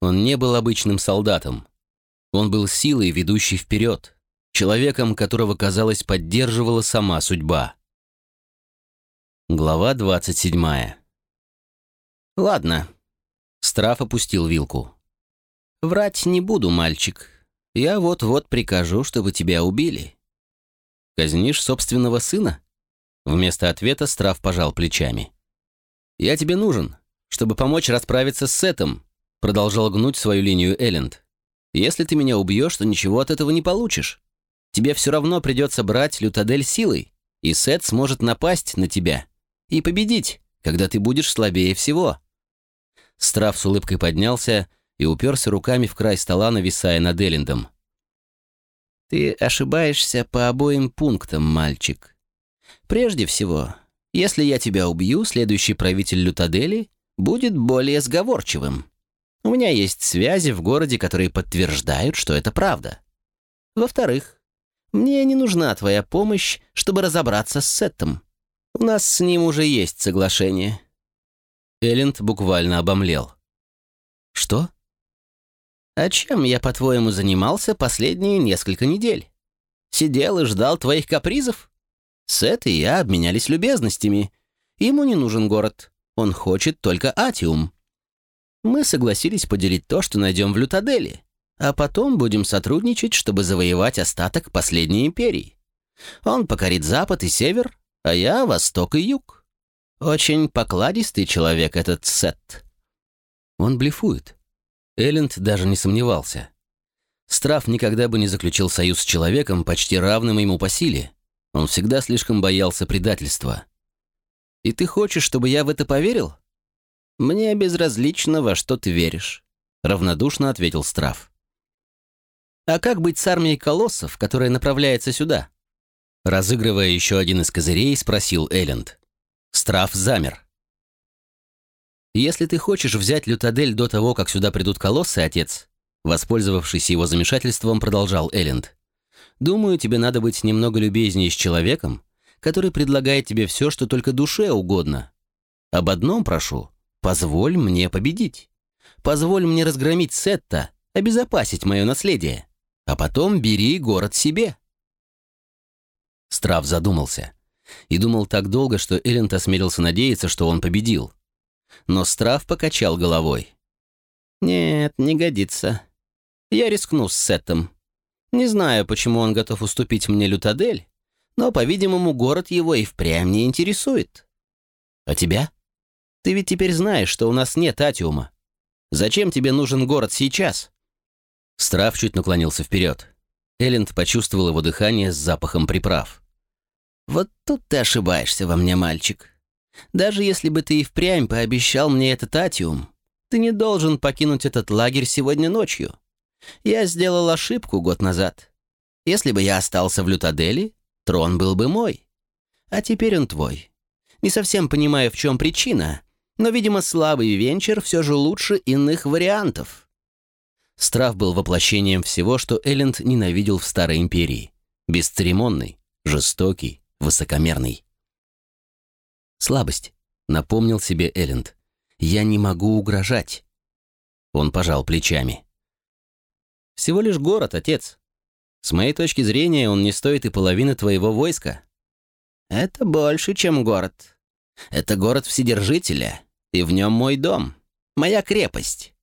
Он не был обычным солдатом. Он был силой, ведущей вперед, человеком, которого, казалось, поддерживала сама судьба. Глава 27. «Ладно». Страф опустил вилку. «Врать не буду, мальчик. Я вот-вот прикажу, чтобы тебя убили». «Казнишь собственного сына?» Вместо ответа Страф пожал плечами. «Я тебе нужен, чтобы помочь расправиться с Сетом», продолжал гнуть свою линию Элленд. «Если ты меня убьешь, то ничего от этого не получишь. Тебе все равно придется брать Лютадель силой, и Сет сможет напасть на тебя и победить, когда ты будешь слабее всего». Страф с улыбкой поднялся и уперся руками в край стола, нависая над Эллендом. «Ты ошибаешься по обоим пунктам, мальчик. Прежде всего, если я тебя убью, следующий правитель Лютадели будет более сговорчивым. У меня есть связи в городе, которые подтверждают, что это правда. Во-вторых, мне не нужна твоя помощь, чтобы разобраться с Сеттом. У нас с ним уже есть соглашение». Элленд буквально обомлел. «Что?» «А чем я, по-твоему, занимался последние несколько недель? Сидел и ждал твоих капризов? Сет и я обменялись любезностями. Ему не нужен город. Он хочет только Атиум. Мы согласились поделить то, что найдем в Лютаделе, а потом будем сотрудничать, чтобы завоевать остаток последней империи. Он покорит запад и север, а я — восток и юг. Очень покладистый человек этот Сет. Он блефует. Элленд даже не сомневался. Страф никогда бы не заключил союз с человеком, почти равным ему по силе. Он всегда слишком боялся предательства. «И ты хочешь, чтобы я в это поверил?» «Мне безразлично, во что ты веришь», — равнодушно ответил Страф. «А как быть с армией колоссов, которая направляется сюда?» Разыгрывая еще один из козырей, спросил Элленд. Страф замер. «Если ты хочешь взять Лютадель до того, как сюда придут колоссы, отец», воспользовавшись его замешательством, продолжал Элленд, «думаю, тебе надо быть немного любезнее с человеком, который предлагает тебе все, что только душе угодно. Об одном прошу, позволь мне победить. Позволь мне разгромить Сетта, обезопасить мое наследие, а потом бери город себе». Страф задумался. И думал так долго, что Элленд осмелился надеяться, что он победил. Но Страф покачал головой. «Нет, не годится. Я рискну с Сеттом. Не знаю, почему он готов уступить мне Лютадель, но, по-видимому, город его и впрямь не интересует. А тебя? Ты ведь теперь знаешь, что у нас нет Атиума. Зачем тебе нужен город сейчас?» Страф чуть наклонился вперед. Элленд почувствовал его дыхание с запахом приправ. «Вот тут ты ошибаешься во мне, мальчик. Даже если бы ты и впрямь пообещал мне этот атиум, ты не должен покинуть этот лагерь сегодня ночью. Я сделал ошибку год назад. Если бы я остался в Лютадели, трон был бы мой. А теперь он твой. Не совсем понимаю, в чем причина, но, видимо, слабый венчер все же лучше иных вариантов». Страф был воплощением всего, что Элленд ненавидел в Старой Империи. Бесцеремонный, жестокий, высокомерный. «Слабость», — напомнил себе Элленд. «Я не могу угрожать». Он пожал плечами. «Всего лишь город, отец. С моей точки зрения, он не стоит и половины твоего войска». «Это больше, чем город. Это город Вседержителя, и в нем мой дом, моя крепость.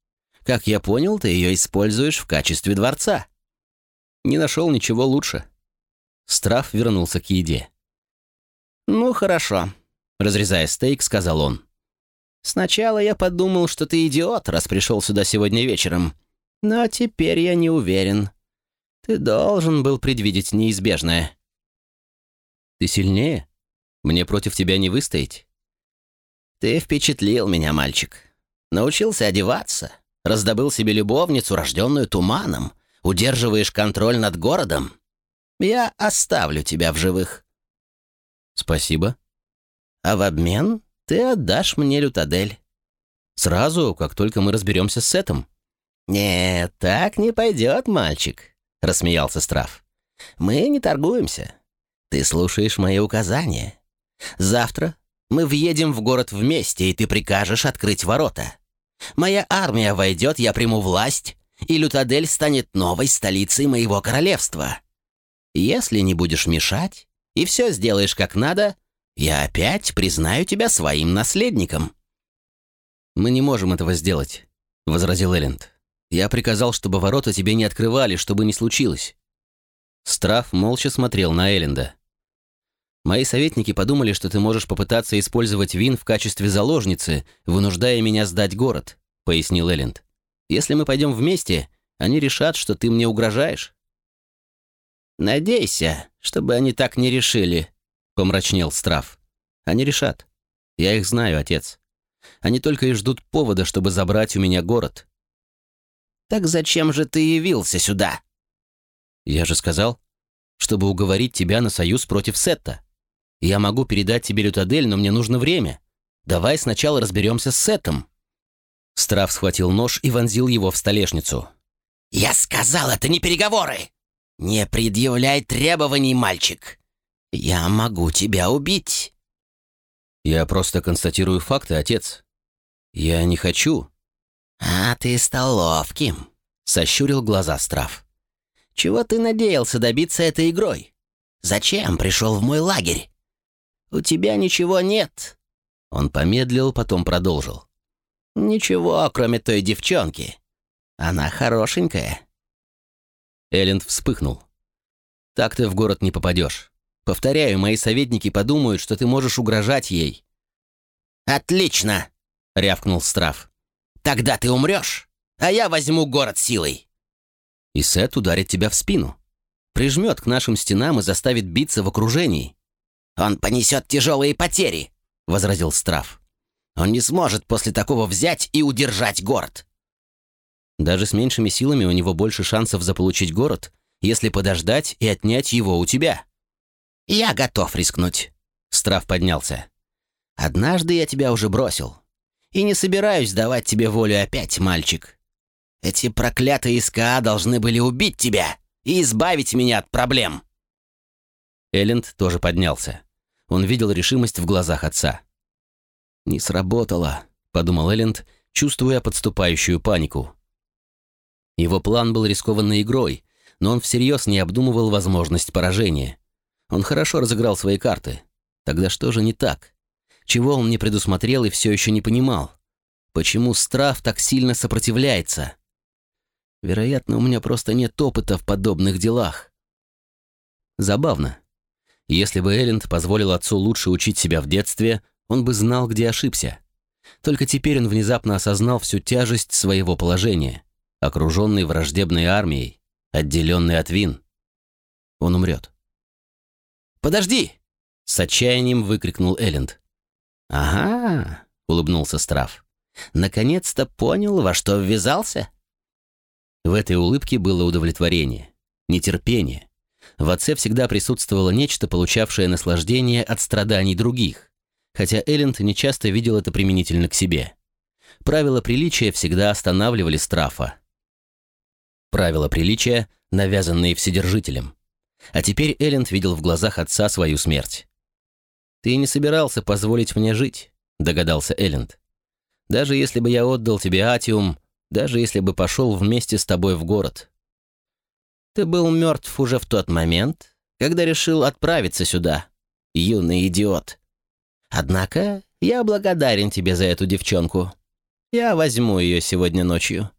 Как я понял, ты ее используешь в качестве дворца». Не нашел ничего лучше. Страф вернулся к еде. «Ну, хорошо», — разрезая стейк, сказал он. «Сначала я подумал, что ты идиот, раз пришел сюда сегодня вечером. Но теперь я не уверен. Ты должен был предвидеть неизбежное». «Ты сильнее? Мне против тебя не выстоять?» «Ты впечатлил меня, мальчик. Научился одеваться, раздобыл себе любовницу, рожденную туманом, удерживаешь контроль над городом. Я оставлю тебя в живых». «Спасибо». «А в обмен ты отдашь мне лютадель». «Сразу, как только мы разберемся с этим». «Нет, так не пойдет, мальчик», — рассмеялся Страф. «Мы не торгуемся. Ты слушаешь мои указания. Завтра мы въедем в город вместе, и ты прикажешь открыть ворота. Моя армия войдет, я приму власть, и Лютадель станет новой столицей моего королевства. Если не будешь мешать и все сделаешь как надо, я опять признаю тебя своим наследником». «Мы не можем этого сделать», — возразил Элленд. «Я приказал, чтобы ворота тебе не открывали, чтобы не случилось». Страф молча смотрел на Элленда. «Мои советники подумали, что ты можешь попытаться использовать Вин в качестве заложницы, вынуждая меня сдать город», — пояснил Элленд. «Если мы пойдем вместе, они решат, что ты мне угрожаешь». «Надейся, чтобы они так не решили», — помрачнел Страф. «Они решат. Я их знаю, отец. Они только и ждут повода, чтобы забрать у меня город». «Так зачем же ты явился сюда?» «Я же сказал, чтобы уговорить тебя на союз против Сетта. Я могу передать тебе Лютадель, но мне нужно время. Давай сначала разберемся с Сеттом». Страф схватил нож и вонзил его в столешницу. «Я сказал, это не переговоры!» «Не предъявляй требований, мальчик. Я могу тебя убить». «Я просто констатирую факты, отец. Я не хочу». «А ты стал ловким», — сощурил глаза Страф. «Чего ты надеялся добиться этой игрой? Зачем пришел в мой лагерь? У тебя ничего нет». Он помедлил, потом продолжил. «Ничего, кроме той девчонки. Она хорошенькая». Элленд вспыхнул. «Так ты в город не попадешь. Повторяю, мои советники подумают, что ты можешь угрожать ей». «Отлично!» — рявкнул Страф. «Тогда ты умрешь, а я возьму город силой». И Сет ударит тебя в спину. Прижмет к нашим стенам и заставит биться в окружении. «Он понесет тяжелые потери», — возразил Страф. «Он не сможет после такого взять и удержать город». Даже с меньшими силами у него больше шансов заполучить город, если подождать и отнять его у тебя. «Я готов рискнуть», — Страф поднялся. «Однажды я тебя уже бросил. И не собираюсь давать тебе волю опять, мальчик. Эти проклятые СКА должны были убить тебя и избавить меня от проблем». Элленд тоже поднялся. Он видел решимость в глазах отца. «Не сработало», — подумал Элленд, чувствуя подступающую панику. Его план был рискованной игрой, но он всерьез не обдумывал возможность поражения. Он хорошо разыграл свои карты. Тогда что же не так? Чего он не предусмотрел и все еще не понимал? Почему Страф так сильно сопротивляется? Вероятно, у меня просто нет опыта в подобных делах. Забавно. Если бы Элленд позволил отцу лучше учить себя в детстве, он бы знал, где ошибся. Только теперь он внезапно осознал всю тяжесть своего положения окруженный враждебной армией, отделенный от Вин. Он умрет. «Подожди!» — с отчаянием выкрикнул Элленд. «Ага», — улыбнулся Страф. «Наконец-то понял, во что ввязался?» В этой улыбке было удовлетворение, нетерпение. В отце всегда присутствовало нечто, получавшее наслаждение от страданий других, хотя Элленд нечасто видел это применительно к себе. Правила приличия всегда останавливали Страфа, правила приличия, навязанные Вседержителем. А теперь Элленд видел в глазах отца свою смерть. «Ты не собирался позволить мне жить», — догадался Элленд. «Даже если бы я отдал тебе Атиум, даже если бы пошел вместе с тобой в город». «Ты был мертв уже в тот момент, когда решил отправиться сюда, юный идиот. Однако я благодарен тебе за эту девчонку. Я возьму ее сегодня ночью.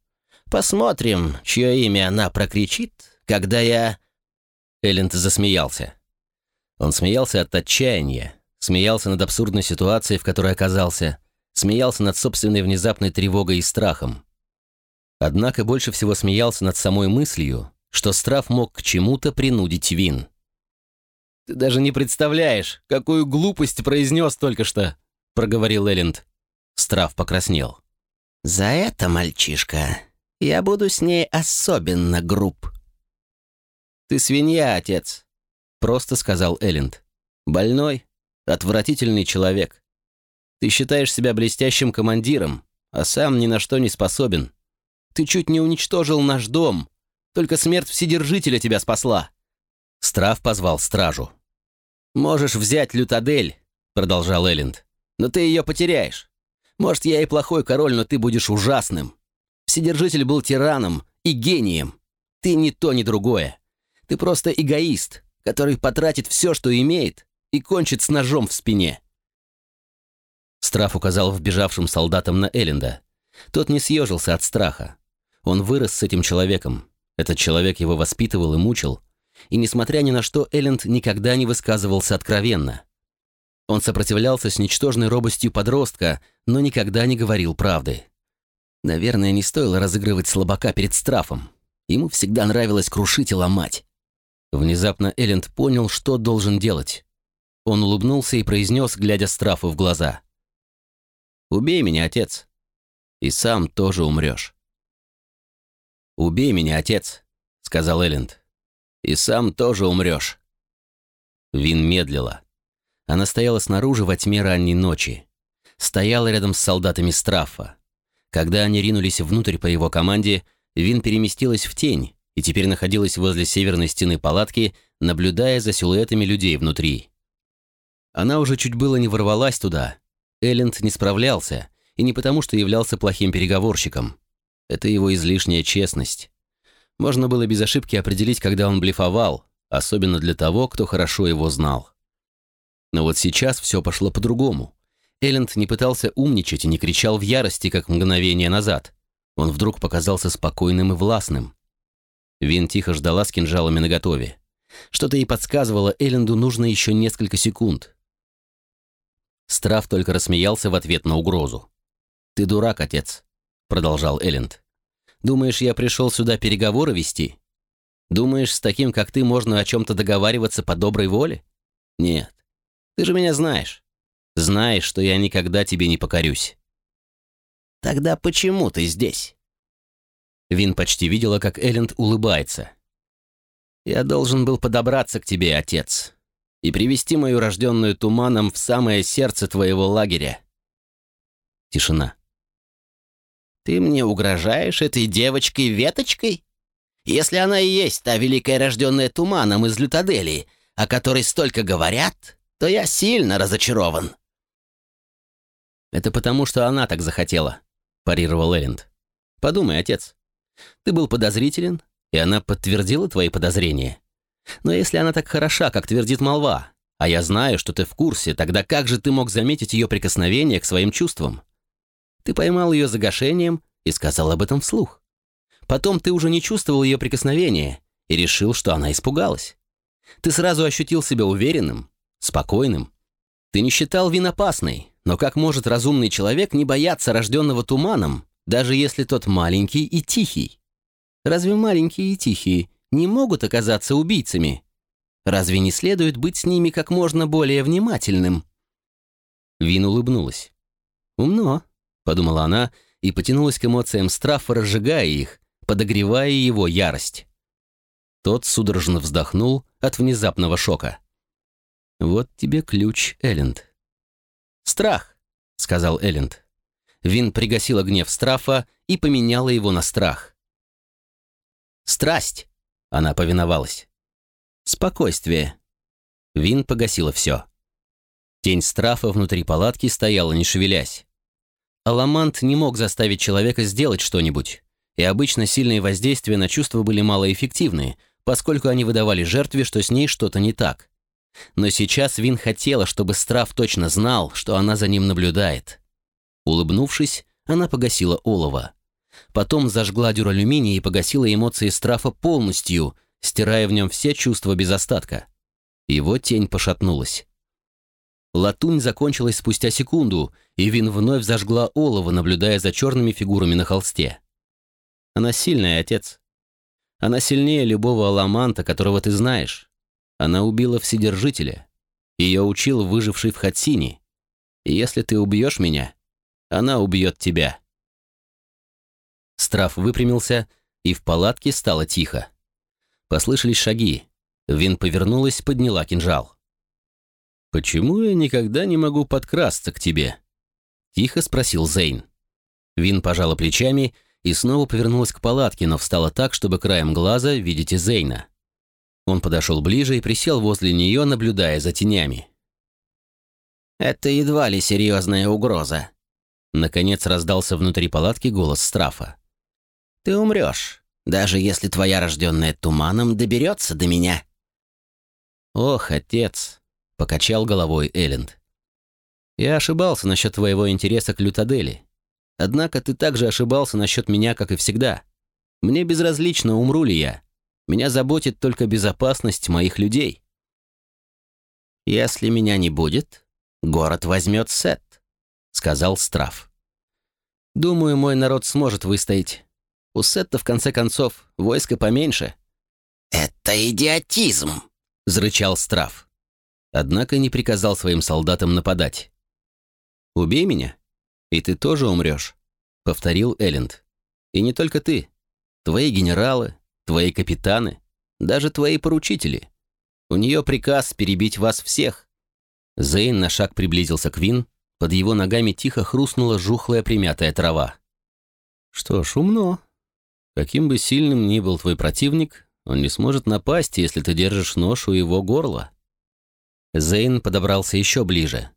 Посмотрим, чье имя она прокричит, когда я...» Элленд засмеялся. Он смеялся от отчаяния, смеялся над абсурдной ситуацией, в которой оказался, смеялся над собственной внезапной тревогой и страхом. Однако больше всего смеялся над самой мыслью, что Страф мог к чему-то принудить Вин. «Ты даже не представляешь, какую глупость произнес только что», — проговорил Элленд. Страф покраснел. «За это, мальчишка, я буду с ней особенно груб». «Ты свинья, отец», — просто сказал Элленд. «Больной, отвратительный человек. Ты считаешь себя блестящим командиром, а сам ни на что не способен. Ты чуть не уничтожил наш дом. Только смерть Вседержителя тебя спасла». Страф позвал стражу. «Можешь взять Лютадель», — продолжал Элленд, — «но ты ее потеряешь. Может, я и плохой король, но ты будешь ужасным. Вседержитель был тираном и гением. Ты ни то, ни другое. Ты просто эгоист, который потратит все, что имеет, и кончит с ножом в спине». Страф указал вбежавшим солдатам на Элленда. Тот не съежился от страха. Он вырос с этим человеком. Этот человек его воспитывал и мучил. И, несмотря ни на что, Элленд никогда не высказывался откровенно. Он сопротивлялся с ничтожной робостью подростка, но никогда не говорил правды. Наверное, не стоило разыгрывать слабака перед Страфом. Ему всегда нравилось крушить и ломать. Внезапно Элленд понял, что должен делать. Он улыбнулся и произнес, глядя Страфу в глаза. «Убей меня, отец, и сам тоже умрешь». «Убей меня, отец», — сказал Элленд, — «и сам тоже умрешь». Вин медлила. Она стояла снаружи во тьме ранней ночи. Стояла рядом с солдатами Страфа. Когда они ринулись внутрь по его команде, Вин переместилась в тень и теперь находилась возле северной стены палатки, наблюдая за силуэтами людей внутри. Она уже чуть было не ворвалась туда. Элленд не справлялся, и не потому, что являлся плохим переговорщиком. Это его излишняя честность. Можно было без ошибки определить, когда он блефовал, особенно для того, кто хорошо его знал. Но вот сейчас все пошло по-другому. Элленд не пытался умничать и не кричал в ярости, как мгновение назад. Он вдруг показался спокойным и властным. Вин тихо ждала с кинжалами наготове. Что-то ей подсказывало, Элленду нужно еще несколько секунд. Страф только рассмеялся в ответ на угрозу. «Ты дурак, отец», — продолжал Элленд. «Думаешь, я пришел сюда переговоры вести? Думаешь, с таким, как ты, можно о чем-то договариваться по доброй воле? Нет. Ты же меня знаешь. Знаешь, что я никогда тебе не покорюсь». «Тогда почему ты здесь?» Вин почти видела, как Элленд улыбается. «Я должен был подобраться к тебе, отец, и привести мою рожденную туманом в самое сердце твоего лагеря». Тишина. «Ты мне угрожаешь этой девочкой-веточкой? Если она и есть та великая рожденная туманом из Лютаделии, о которой столько говорят, то я сильно разочарован». «Это потому, что она так захотела», — парировал Элленд. «Подумай, отец. Ты был подозрителен, и она подтвердила твои подозрения. Но если она так хороша, как твердит молва, а я знаю, что ты в курсе, тогда как же ты мог заметить ее прикосновение к своим чувствам? Ты поймал ее загашением и сказал об этом вслух. Потом ты уже не чувствовал ее прикосновения и решил, что она испугалась. Ты сразу ощутил себя уверенным, спокойным. Ты не считал вин опасной, но как может разумный человек не бояться рожденного туманом, даже если тот маленький и тихий. Разве маленькие и тихие не могут оказаться убийцами? Разве не следует быть с ними как можно более внимательным?» Вин улыбнулась. «Умно», — подумала она и потянулась к эмоциям Страффа, разжигая их, подогревая его ярость. Тот судорожно вздохнул от внезапного шока. «Вот тебе ключ, Элленд». «Страх», — сказал Элленд. Вин пригасила гнев Страфа и поменяла его на страх. «Страсть!» — она повиновалась. «Спокойствие!» Вин погасила все. Тень Страфа внутри палатки стояла, не шевелясь. Аламант не мог заставить человека сделать что-нибудь, и обычно сильные воздействия на чувства были малоэффективны, поскольку они выдавали жертве, что с ней что-то не так. Но сейчас Вин хотела, чтобы Страф точно знал, что она за ним наблюдает. Улыбнувшись, она погасила олово. Потом зажгла дюралюминий и погасила эмоции Страфа полностью, стирая в нем все чувства без остатка. Его тень пошатнулась. Латунь закончилась спустя секунду, и Вин вновь зажгла олово, наблюдая за черными фигурами на холсте. Она сильная, отец. Она сильнее любого аламанта, которого ты знаешь. Она убила Вседержителя. Ее учил выживший в Хатсине. Если ты убьешь меня, она убьет тебя». Страф выпрямился, и в палатке стало тихо. Послышались шаги. Вин повернулась, подняла кинжал. «Почему я никогда не могу подкрасться к тебе?» Тихо спросил Зейн. Вин пожала плечами и снова повернулась к палатке, но встала так, чтобы краем глаза видеть Зейна. Он подошел ближе и присел возле нее, наблюдая за тенями. «Это едва ли серьезная угроза», Наконец раздался внутри палатки голос Страфа. «Ты умрешь, даже если твоя рожденная туманом доберется до меня». «Ох, отец!» — покачал головой Элленд. «Я ошибался насчет твоего интереса к Лютадели. Однако ты также ошибался насчет меня, как и всегда. Мне безразлично, умру ли я. Меня заботит только безопасность моих людей». «Если меня не будет, город возьмет Сет», — сказал Страф. «Думаю, мой народ сможет выстоять. У Сетта, в конце концов, войско поменьше». «Это идиотизм», — зарычал Страф. Однако не приказал своим солдатам нападать. «Убей меня, и ты тоже умрешь», — повторил Элленд. «И не только ты. Твои генералы, твои капитаны, даже твои поручители. У нее приказ перебить вас всех». Зейн на шаг приблизился к Вин, под его ногами тихо хрустнула жухлая примятая трава. «Что ж, умно. Каким бы сильным ни был твой противник, он не сможет напасть, если ты держишь нож у его горла». Зейн подобрался еще ближе.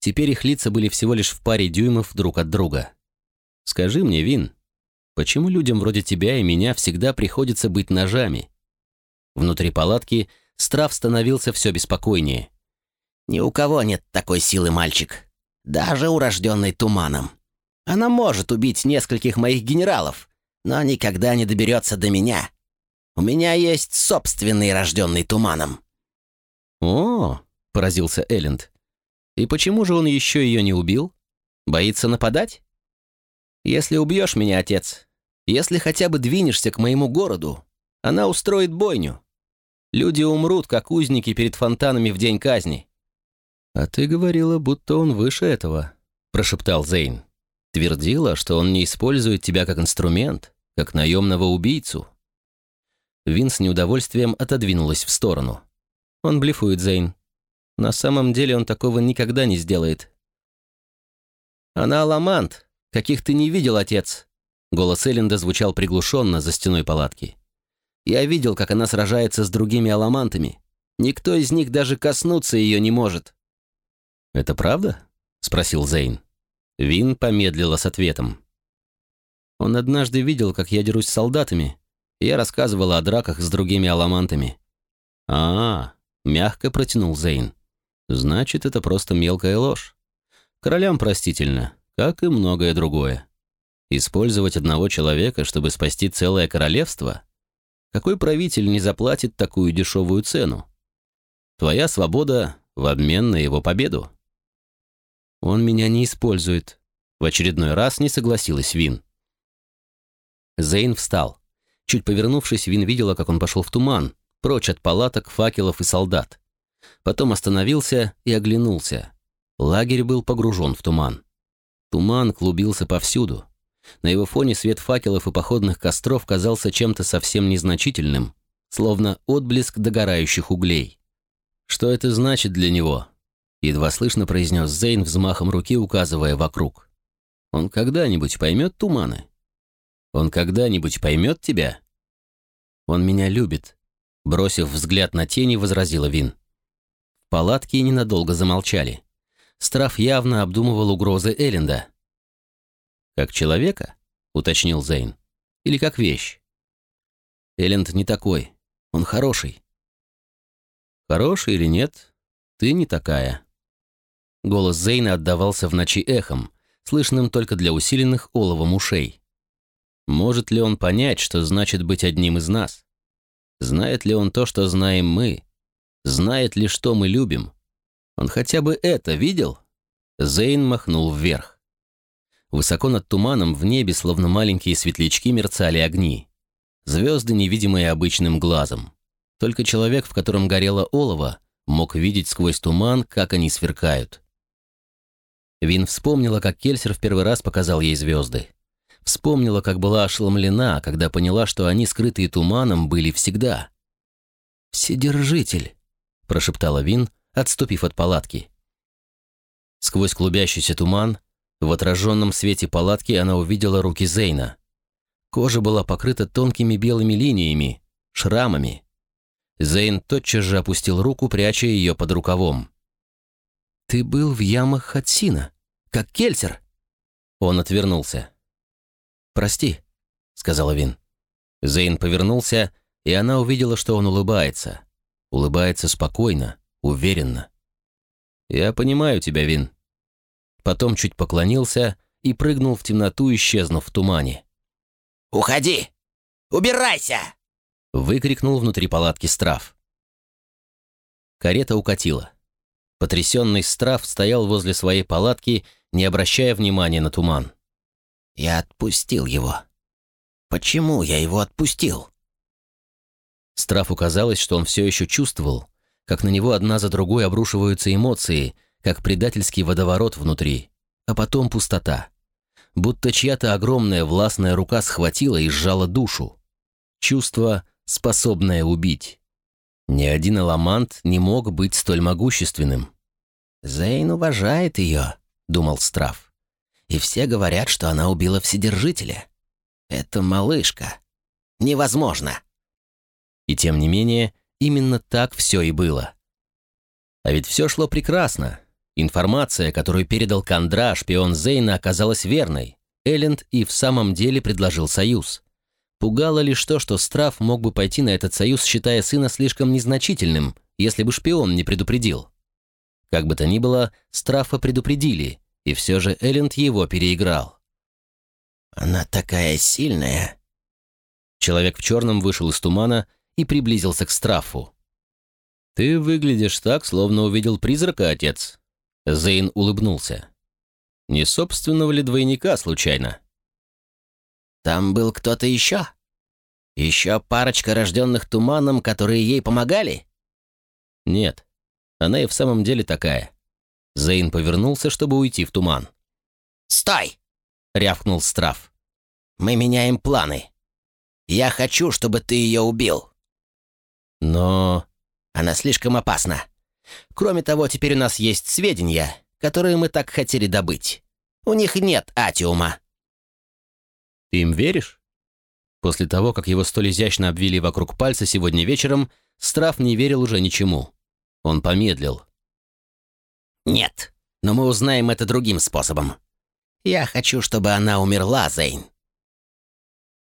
Теперь их лица были всего лишь в паре дюймов друг от друга. «Скажи мне, Вин, почему людям вроде тебя и меня всегда приходится быть ножами?» Внутри палатки Страф становился все беспокойнее. «Ни у кого нет такой силы, мальчик. Даже урожденный туманом. Она может убить нескольких моих генералов, но никогда не доберется до меня. У меня есть собственный рожденный туманом». «О!» — поразился Элленд. «И почему же он еще ее не убил? Боится нападать? Если убьешь меня, отец, если хотя бы двинешься к моему городу, она устроит бойню. Люди умрут, как узники перед фонтанами в день казни». «А ты говорила, будто он выше этого», — прошептал Зейн. «Твердила, что он не использует тебя как инструмент, как наемного убийцу». Вин с неудовольствием отодвинулась в сторону. «Он блефует, Зейн. На самом деле он такого никогда не сделает». «Она аламант, каких ты не видел, отец!» Голос Элленда звучал приглушенно за стеной палатки. Я видел, как она сражается с другими аламантами. Никто из них даже коснуться ее не может». «Это правда?» — спросил Зейн. Вин помедлила с ответом. Он однажды видел, как я дерусь с солдатами, я рассказывала о драках с другими аламантами. а, -а, -а мягко протянул Зейн. «Значит, это просто мелкая ложь. Королям простительно, как и многое другое. Использовать одного человека, чтобы спасти целое королевство — какой правитель не заплатит такую дешевую цену? Твоя свобода в обмен на его победу. Он меня не использует. В очередной раз не согласилась Вин. Зейн встал. Чуть повернувшись, Вин видела, как он пошел в туман, прочь от палаток, факелов и солдат. Потом остановился и оглянулся. Лагерь был погружен в туман. Туман клубился повсюду. На его фоне свет факелов и походных костров казался чем-то совсем незначительным, словно отблеск догорающих углей. «Что это значит для него?» Едва слышно произнес Зейн взмахом руки, указывая вокруг. «Он когда-нибудь поймет туманы? Он когда-нибудь поймет тебя?» «Он меня любит», — бросив взгляд на тени, возразила Вин. В палатке ненадолго замолчали. Страф явно обдумывал угрозы Элленда. «Как человека?» — уточнил Зейн. «Или как вещь?» «Элленд не такой. Он хороший». «Хороший или нет, ты не такая». Голос Зейна отдавался в ночи эхом, слышным только для усиленных оловом ушей. Может ли он понять, что значит быть одним из нас? Знает ли он то, что знаем мы? Знает ли, что мы любим? Он хотя бы это видел? Зейн махнул вверх. Высоко над туманом в небе, словно маленькие светлячки, мерцали огни. Звезды, невидимые обычным глазом. Только человек, в котором горело олово, мог видеть сквозь туман, как они сверкают. Вин вспомнила, как Кельсер в первый раз показал ей звезды. Вспомнила, как была ошеломлена, когда поняла, что они, скрытые туманом, были всегда. «Вседержитель», — прошептала Вин, отступив от палатки. Сквозь клубящийся туман в отраженном свете палатки она увидела руки Зейна. Кожа была покрыта тонкими белыми линиями, шрамами. Зейн тотчас же опустил руку, пряча ее под рукавом. «Ты был в ямах Хатсина, как кельтер!» Он отвернулся. «Прости», — сказала Вин. Зейн повернулся, и она увидела, что он улыбается. Улыбается спокойно, уверенно. «Я понимаю тебя, Вин». Потом чуть поклонился и прыгнул в темноту, исчезнув в тумане. «Уходи! Убирайся!» — выкрикнул внутри палатки Страф. Карета укатила. Потрясенный Страф стоял возле своей палатки, не обращая внимания на туман. «Я отпустил его. Почему я его отпустил?» Страфу казалось, что он все еще чувствовал, как на него одна за другой обрушиваются эмоции, как предательский водоворот внутри, а потом пустота. Будто чья-то огромная властная рука схватила и сжала душу. Чувство, способное убить. Ни один аламант не мог быть столь могущественным. «Зейн уважает ее», — думал Страф. «И все говорят, что она убила Вседержителя. Это малышка. Невозможно». И тем не менее, именно так все и было. А ведь все шло прекрасно. Информация, которую передал Кандра, шпион Зейна, оказалась верной. Элленд и в самом деле предложил союз. Пугало лишь то, что Страф мог бы пойти на этот союз, считая сына слишком незначительным, если бы шпион не предупредил. Как бы то ни было, Страфа предупредили, и все же Элленд его переиграл. «Она такая сильная!» Человек в черном вышел из тумана и приблизился к Страфу. «Ты выглядишь так, словно увидел призрака, отец». Зейн улыбнулся. «Не собственного ли двойника, случайно?» «Там был кто-то еще? Еще парочка рожденных туманом, которые ей помогали?» «Нет, она и в самом деле такая». Зейн повернулся, чтобы уйти в туман. «Стой!» — рявкнул Страф. «Мы меняем планы. Я хочу, чтобы ты ее убил». Но... Она слишком опасна. Кроме того, теперь у нас есть сведения, которые мы так хотели добыть. У них нет атиума». «Ты им веришь?» После того, как его столь изящно обвили вокруг пальца сегодня вечером, Страф не верил уже ничему. Он помедлил. «Нет, но мы узнаем это другим способом. Я хочу, чтобы она умерла, Зейн».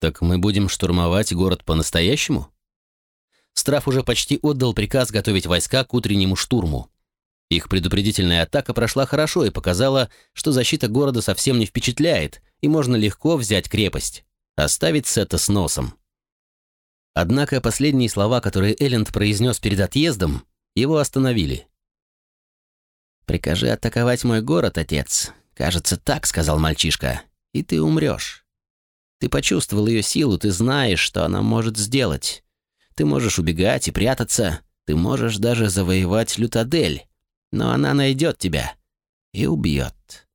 «Так мы будем штурмовать город по-настоящему?» Страф уже почти отдал приказ готовить войска к утреннему штурму. Их предупредительная атака прошла хорошо и показала, что защита города совсем не впечатляет, и можно легко взять крепость, оставить Сета с носом. Однако последние слова, которые Элленд произнес перед отъездом, его остановили. «Прикажи атаковать мой город, отец. Кажется, так», — сказал мальчишка, — «и ты умрешь. Ты почувствовал ее силу, ты знаешь, что она может сделать. Ты можешь убегать и прятаться, ты можешь даже завоевать Лютадель, но она найдет тебя и убьет.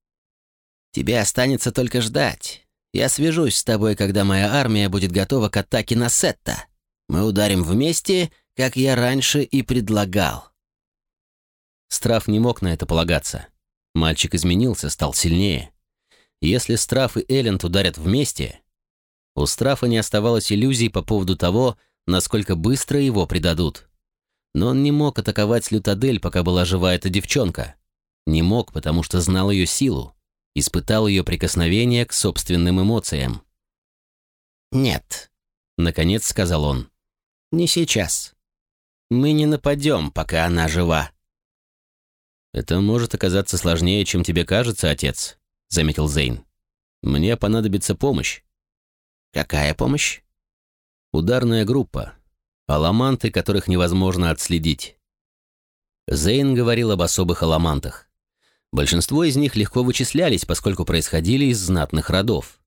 Тебе останется только ждать. Я свяжусь с тобой, когда моя армия будет готова к атаке на Сетта. Мы ударим вместе, как я раньше и предлагал». Страф не мог на это полагаться. Мальчик изменился, стал сильнее. Если Страф и Элленд ударят вместе, у Страфа не оставалось иллюзий по поводу того, насколько быстро его предадут. Но он не мог атаковать Лютадель, пока была жива эта девчонка. Не мог, потому что знал ее силу, испытал ее прикосновение к собственным эмоциям. «Нет», — наконец сказал он. «Не сейчас. Мы не нападем, пока она жива». «Это может оказаться сложнее, чем тебе кажется, отец», — заметил Зейн. «Мне понадобится помощь». «Какая помощь?» Ударная группа. Аламанты, которых невозможно отследить. Зейн говорил об особых аламантах. Большинство из них легко вычислялись, поскольку происходили из знатных родов.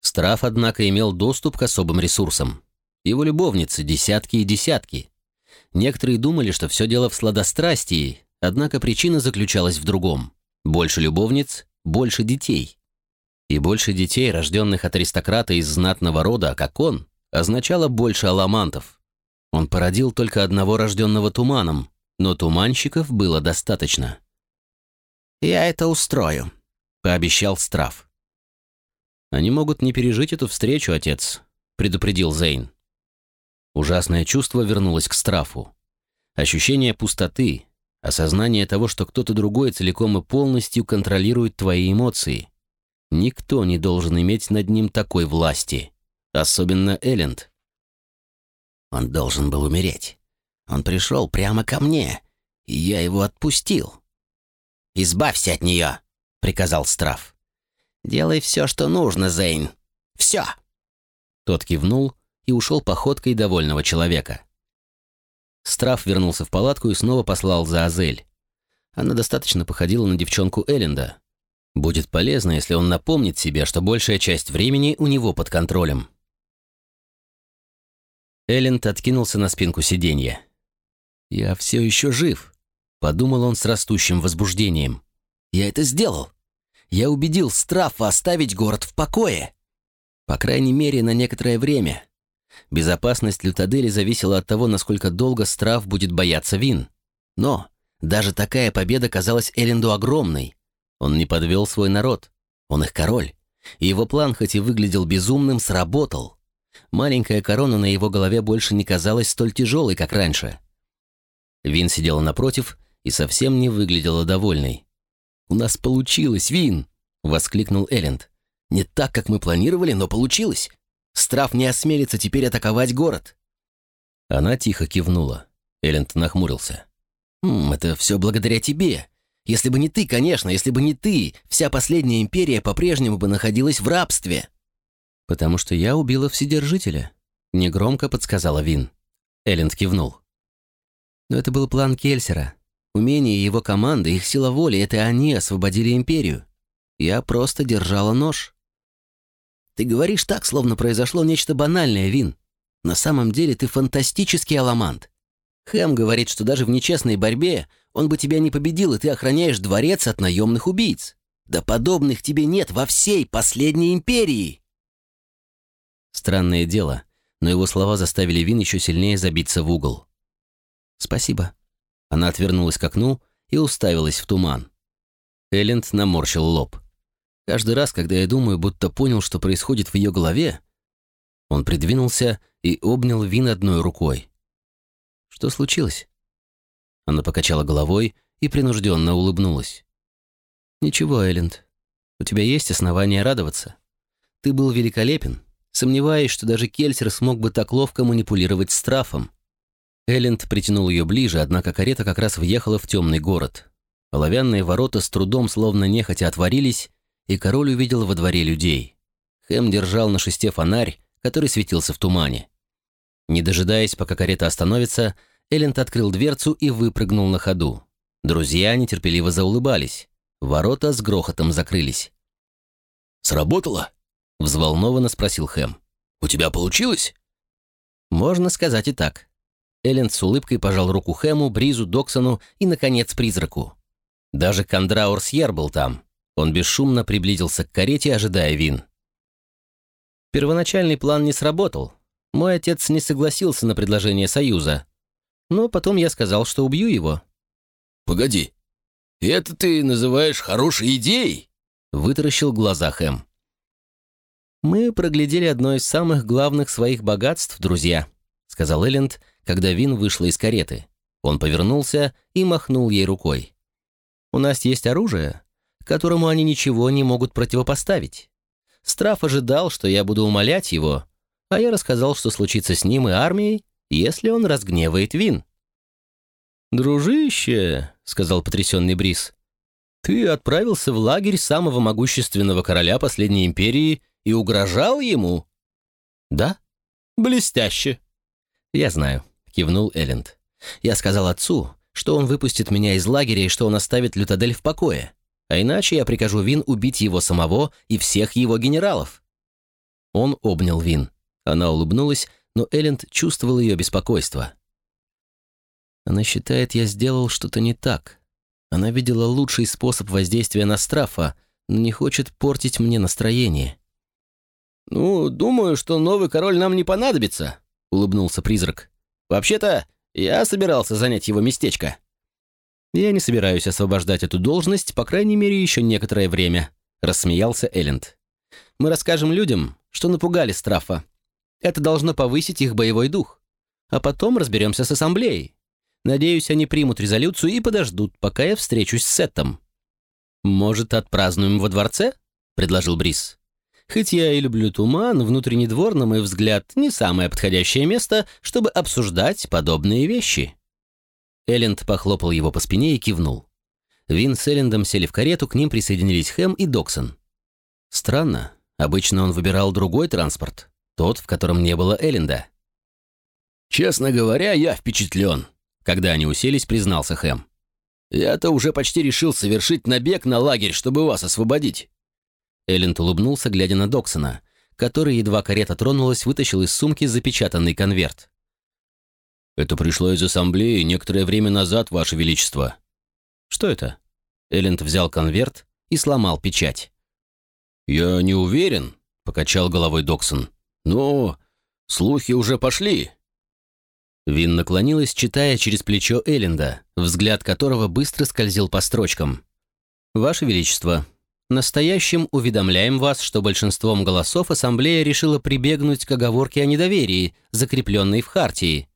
Страф, однако, имел доступ к особым ресурсам. Его любовницы десятки и десятки. Некоторые думали, что все дело в сладострастии, однако причина заключалась в другом. Больше любовниц, больше детей. И больше детей, рожденных от аристократа из знатного рода, как он, означало больше аламантов. Он породил только одного рожденного туманом, но туманщиков было достаточно. «Я это устрою», — пообещал Страф. «Они могут не пережить эту встречу, отец», — предупредил Зейн. Ужасное чувство вернулось к Страфу. Ощущение пустоты, осознание того, что кто-то другой целиком и полностью контролирует твои эмоции. Никто не должен иметь над ним такой власти. Особенно Элленд. Он должен был умереть. Он пришел прямо ко мне, и я его отпустил. «Избавься от нее», — приказал Страф. «Делай все, что нужно, Зейн. Все!» Тот кивнул и ушел походкой довольного человека. Страф вернулся в палатку и снова послал за Азель. Она достаточно походила на девчонку Элленда. Будет полезно, если он напомнит себе, что большая часть времени у него под контролем. Элленд откинулся на спинку сиденья. «Я все еще жив», — подумал он с растущим возбуждением. «Я это сделал. Я убедил Страфа оставить город в покое. По крайней мере, на некоторое время. Безопасность Лютадели зависела от того, насколько долго Страф будет бояться Вин. Но даже такая победа казалась Элленду огромной. Он не подвел свой народ. Он их король. И его план, хоть и выглядел безумным, сработал. Маленькая корона на его голове больше не казалась столь тяжелой, как раньше. Вин сидела напротив и совсем не выглядела довольной. «У нас получилось, Вин!» — воскликнул Элленд. «Не так, как мы планировали, но получилось. Страф не осмелится теперь атаковать город». Она тихо кивнула. Элленд нахмурился. «М, «Это все благодаря тебе. Если бы не ты, конечно, если бы не ты, вся последняя империя по-прежнему бы находилась в рабстве». «Потому что я убила Вседержителя», — негромко подсказала Вин. Элленд кивнул. «Но это был план Кельсера. Умение его команды, их сила воли — это они освободили империю. Я просто держала нож». «Ты говоришь так, словно произошло нечто банальное, Вин. На самом деле ты фантастический аламант. Хэм говорит, что даже в нечестной борьбе он бы тебя не победил, и ты охраняешь дворец от наемных убийц. Да подобных тебе нет во всей последней империи!» Странное дело, но его слова заставили Вин еще сильнее забиться в угол. «Спасибо». Она отвернулась к окну и уставилась в туман. Элленд наморщил лоб. Каждый раз, когда я думаю, будто понял, что происходит в ее голове, он придвинулся и обнял Вин одной рукой. «Что случилось?» Она покачала головой и принужденно улыбнулась. «Ничего, Элленд, у тебя есть основания радоваться. Ты был великолепен, сомневаюсь, что даже Кельсер смог бы так ловко манипулировать страфом». Элленд притянул ее ближе, однако карета как раз въехала в темный город. Оловянные ворота с трудом словно нехотя отворились, и король увидел во дворе людей. Хэм держал на шесте фонарь, который светился в тумане. Не дожидаясь, пока карета остановится, Элленд открыл дверцу и выпрыгнул на ходу. Друзья нетерпеливо заулыбались. Ворота с грохотом закрылись. «Сработало?» — взволнованно спросил Хэм. «У тебя получилось?» «Можно сказать и так». Элленд с улыбкой пожал руку Хэму, Бризу, Доксону и, наконец, призраку. Даже Кондраур Сьер был там. Он бесшумно приблизился к карете, ожидая вин. Первоначальный план не сработал. Мой отец не согласился на предложение Союза, но потом я сказал, что убью его. «Погоди, это ты называешь хорошей идеей?» Вытаращил глаза Хэм. «Мы проглядели одно из самых главных своих богатств, друзья», сказал Элленд, когда Вин вышла из кареты. Он повернулся и махнул ей рукой. «У нас есть оружие, которому они ничего не могут противопоставить. Страф ожидал, что я буду умолять его, а я рассказал, что случится с ним и армией, если он разгневает Вин. «Дружище», — сказал потрясенный Брис, — «ты отправился в лагерь самого могущественного короля последней империи и угрожал ему?» «Да?» «Блестяще!» «Я знаю», — кивнул Элленд. «Я сказал отцу, что он выпустит меня из лагеря и что он оставит Лютадель в покое, а иначе я прикажу Вин убить его самого и всех его генералов». Он обнял Вин. Она улыбнулась, но Элленд чувствовал ее беспокойство. Она считает, я сделал что-то не так. Она видела лучший способ воздействия на Страфа, но не хочет портить мне настроение. «Ну, думаю, что новый король нам не понадобится», — улыбнулся призрак. «Вообще-то, я собирался занять его местечко». «Я не собираюсь освобождать эту должность, по крайней мере, еще некоторое время», — рассмеялся Элленд. «Мы расскажем людям, что напугали Страфа, это должно повысить их боевой дух. А потом разберемся с ассамблеей. Надеюсь, они примут резолюцию и подождут, пока я встречусь с Сеттом. Может, отпразднуем во дворце? предложил Брис. «Хоть я и люблю туман, внутренний двор, на мой взгляд, не самое подходящее место, чтобы обсуждать подобные вещи». Элленд похлопал его по спине и кивнул. Вин с Эллендом сели в карету, к ним присоединились Хэм и Доксон. Странно, обычно он выбирал другой транспорт, тот, в котором не было Элленда. «Честно говоря, я впечатлен», — когда они уселись, признался Хэм. «Я-то уже почти решил совершить набег на лагерь, чтобы вас освободить». Элленд улыбнулся, глядя на Доксона, который, едва карета тронулась, вытащил из сумки запечатанный конверт. «Это пришло из ассамблеи некоторое время назад, Ваше Величество». «Что это?» Элленд взял конверт и сломал печать. «Я не уверен», — покачал головой Доксон. «Но слухи уже пошли». Вин наклонилась, читая через плечо Элленда, взгляд которого быстро скользил по строчкам. «Ваше Величество, Настоящим уведомляем вас, что большинством голосов ассамблея решила прибегнуть к оговорке о недоверии, закрепленной в Хартии.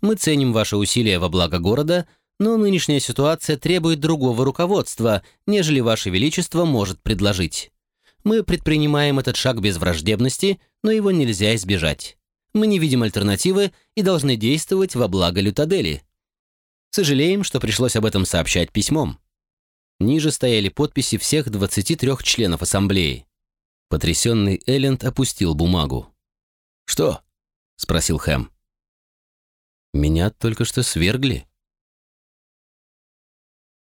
Мы ценим ваши усилия во благо города, но нынешняя ситуация требует другого руководства, нежели ваше величество может предложить. Мы предпринимаем этот шаг без враждебности, но его нельзя избежать. Мы не видим альтернативы и должны действовать во благо Лютадели. Сожалеем, что пришлось об этом сообщать письмом. Ниже стояли подписи всех 23 членов ассамблеи. Потрясенный Элленд опустил бумагу. «Что?» — спросил Хэм. «Меня только что свергли»,